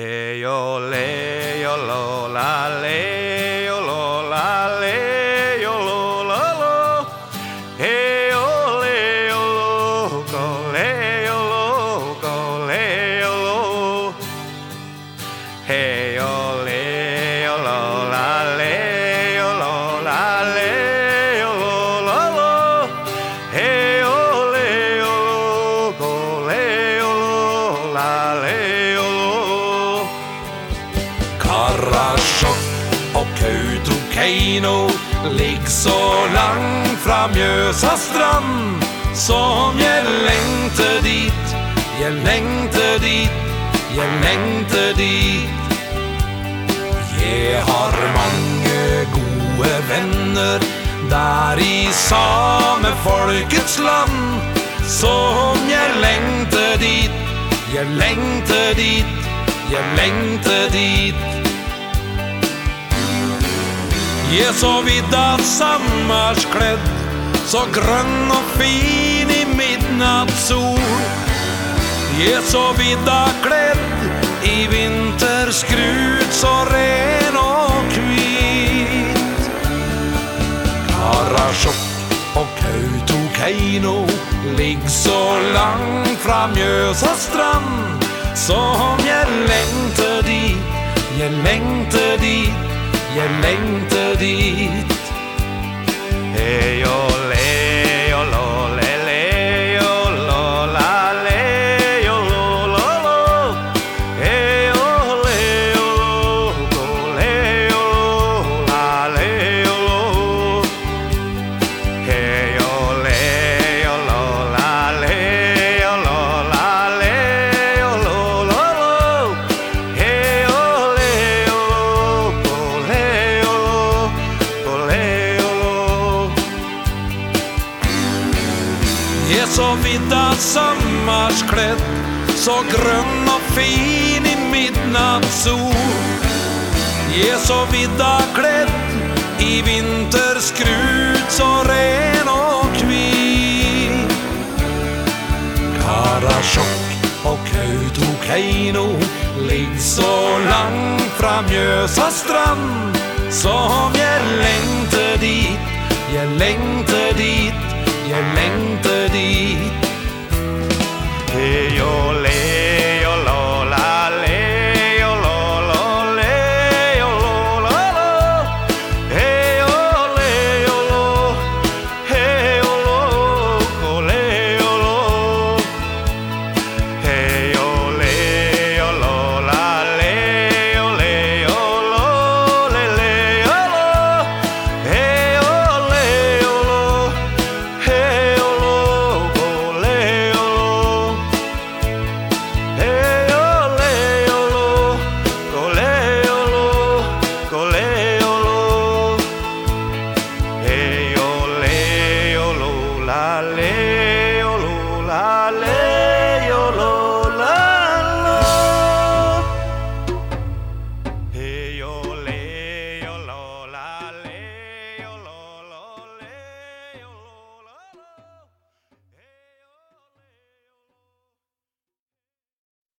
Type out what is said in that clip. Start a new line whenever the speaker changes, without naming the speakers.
Hey yo le yo lo la le
Karasjok og Kautokeino ligger så langt fra Mjøsa strand som jeg lengter dit, jeg lengter dit, jeg lengter dit. Jeg har mange gode venner der i same folkets land som jeg lengter dit, jeg lengter dit, jeg lengter dit. Er så vidda sammerskledd, så grønn og fin i midnattssol. Er så vidda kledd i vinterskrut, så ren og hvit. Karasjok og Kautokeino ligg så langt fra Mjøsa strand så om jeg lengter dit, jeg lengter dit, jag längtar dit.
Hej och le
er så vidt av sommerskledd, så grønn og fin i midnattssol. Jeg er så vidda kledd i vinterskrut, så ren og hvit. Karasjok og Kautokeino ligger så langt fra Mjøsa strand som jeg lengter dit, jeg lengter dit, lengter dit. Hey, alle